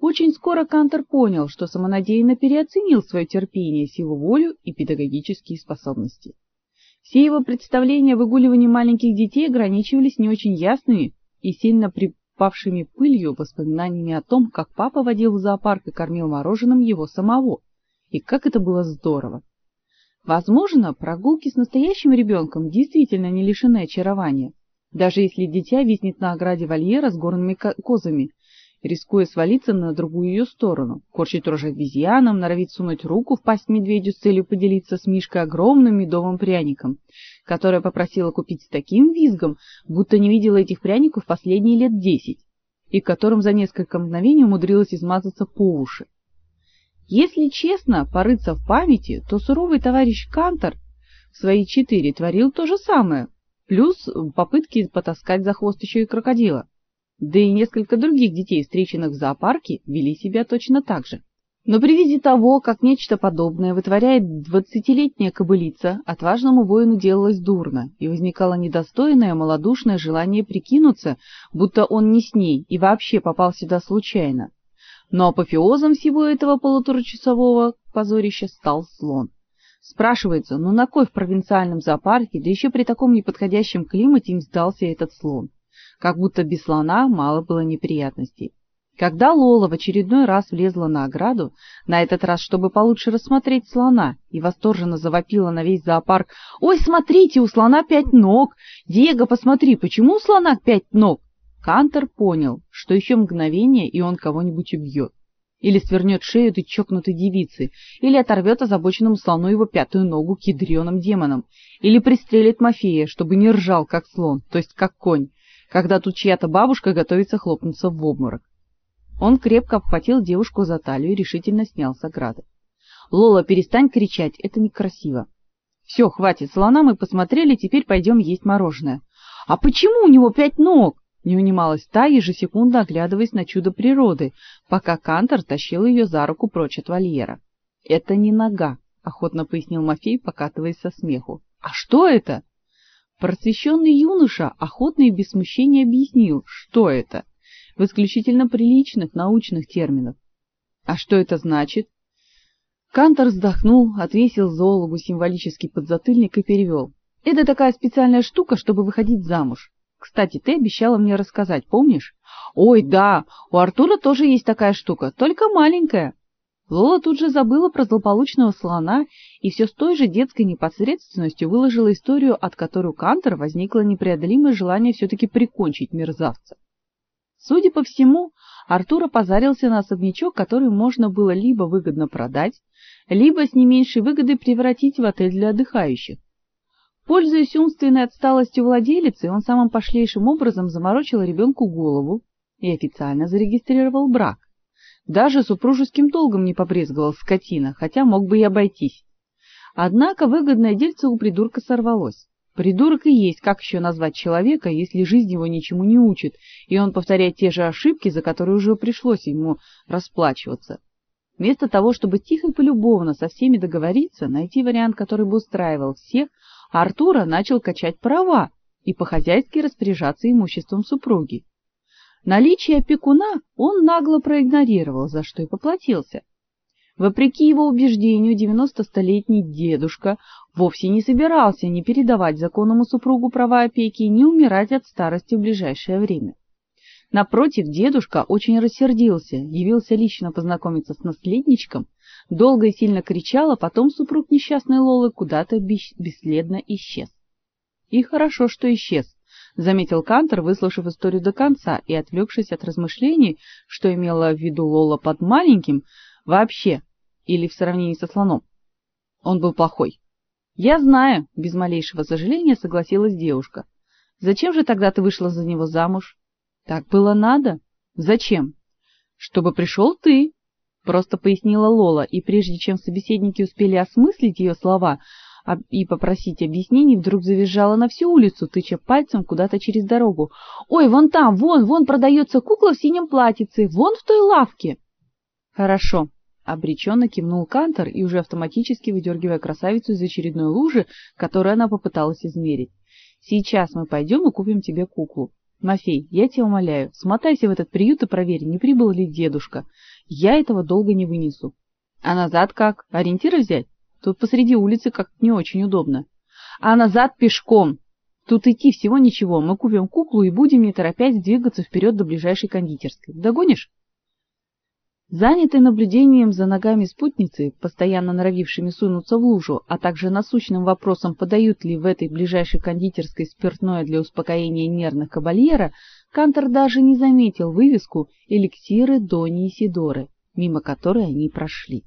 Очень скоро Кантер понял, что самонадеянно переоценил свое терпение, силу воли и педагогические способности. Все его представления о выгуливании маленьких детей ограничивались не очень ясными и сильно припавшими пылью воспоминаниями о том, как папа водил в зоопарк и кормил мороженым его самого, и как это было здорово. Возможно, прогулки с настоящим ребенком действительно не лишены очарования, даже если дитя виснет на ограде вольера с горными козами, рискуя свалиться на другую ее сторону, корчит рожи обезьянам, норовит сунуть руку в пасть медведю с целью поделиться с Мишкой огромным медовым пряником, которое попросила купить с таким визгом, будто не видела этих пряников последние лет десять, и которым за несколько мгновений умудрилась измазаться по уши. Если честно, порыться в памяти, то суровый товарищ Кантор в свои четыре творил то же самое, плюс попытки потаскать за хвост еще и крокодила. Да и несколько других детей, встреченных в зоопарке, вели себя точно так же. Но при виде того, как нечто подобное вытворяет двадцатилетняя кобылица, отважному воину делалось дурно, и возникало недостойное малодушное желание прикинуться, будто он не с ней и вообще попал сюда случайно. Но апофеозом всего этого полуторачасового позорища стал слон. Спрашивается, ну на кой в провинциальном зоопарке, да еще при таком неподходящем климате им сдался этот слон? Как будто без слона мало было неприятностей. Когда Лола в очередной раз влезла на ограду, на этот раз, чтобы получше рассмотреть слона, и восторженно завопила на весь зоопарк: "Ой, смотрите, у слона пять ног! Диего, посмотри, почему у слона пять ног?" Кантер понял, что еще мгновение, и он кого-нибудь убьет. Или свернет шею этой чокнутой девицы, или оторвет озабоченному слону его пятую ногу к ядреным демонам, или пристрелит Мафея, чтобы не ржал, как слон, то есть как конь, когда тут чья-то бабушка готовится хлопнуться в обморок. Он крепко обхватил девушку за талию и решительно снял с ограды. «Лола, перестань кричать, это некрасиво. Все, хватит, слона мы посмотрели, теперь пойдем есть мороженое». «А почему у него пять ног?» Не унималась та, ежесекундно оглядываясь на чудо природы, пока Кантор тащил ее за руку прочь от вольера. «Это не нога», — охотно пояснил Мафей, покатываясь со смеху. «А что это?» Просвещенный юноша охотно и без смущения объяснил, что это, в исключительно приличных научных терминах. «А что это значит?» Кантор вздохнул, отвесил зоологу символический подзатыльник и перевел. «Это такая специальная штука, чтобы выходить замуж. Кстати, ты обещала мне рассказать, помнишь? Ой, да, у Артура тоже есть такая штука, только маленькая. Лола тут же забыла про злополучного слона и все с той же детской непосредственностью выложила историю, от которой у Кантера возникло непреодолимое желание все таки прикончить мерзавца. Судя по всему, Артур позарился на особнячок, который можно было либо выгодно продать, либо с не меньшей выгодой превратить в отель для отдыхающих. Пользуясь умственной отсталостью владелицы, он самым пошлейшим образом заморочил ребенку голову и официально зарегистрировал брак. Даже супружеским долгом не побрезговал скотина, хотя мог бы и обойтись. Однако выгодное дельце у придурка сорвалось. Придурок и есть, как еще назвать человека, если жизнь его ничему не учит, и он повторяет те же ошибки, за которые уже пришлось ему расплачиваться. Вместо того, чтобы тихо и полюбовно со всеми договориться, найти вариант, который бы устраивал всех, Артура начал качать права и по-хозяйски распоряжаться имуществом супруги. Наличие опекуна он нагло проигнорировал, за что и поплатился. Вопреки его убеждению, девяносто-столетний дедушка вовсе не собирался ни передавать законному супругу права опеки, ни умирать от старости в ближайшее время. Напротив, дедушка очень рассердился, явился лично познакомиться с наследничком долго и сильно кричал, а потом супруг несчастной Лолы куда-то бесследно исчез. И хорошо, что исчез, заметил Кантер, выслушав историю до конца и отвлекшись от размышлений, что имела в виду Лола под маленьким вообще или в сравнении со слоном. Он был плохой. Я знаю, без малейшего сожаления согласилась девушка. Зачем же тогда ты вышла за него замуж? Так было надо. Зачем? Чтобы пришел ты, просто пояснила Лола, и прежде чем собеседники успели осмыслить ее слова и попросить объяснений, вдруг завизжала на всю улицу, тыча пальцем куда-то через дорогу. Ой, вон там, вон, вон продается кукла в синем платьице, вон в той лавке. Хорошо, обреченно кивнул Кантор и уже автоматически выдергивая красавицу из очередной лужи, которую она попыталась измерить. Сейчас мы пойдем и купим тебе куклу. Мафей, я тебя умоляю, смотайся в этот приют и проверь, не прибыл ли дедушка. Я этого долго не вынесу. А назад как? Ориентиры взять? Тут посреди улицы как не очень удобно. А назад пешком. Тут идти всего ничего. Мы купим куклу и будем не торопясь двигаться вперед до ближайшей кондитерской. Догонишь? Занятый наблюдением за ногами спутницы, постоянно норовившими сунуться в лужу, а также насущным вопросом, подают ли в этой ближайшей кондитерской спиртное для успокоения нервных кабальера, Кантор даже не заметил вывеску «Эликсиры Дони Сидоры», мимо которой они прошли.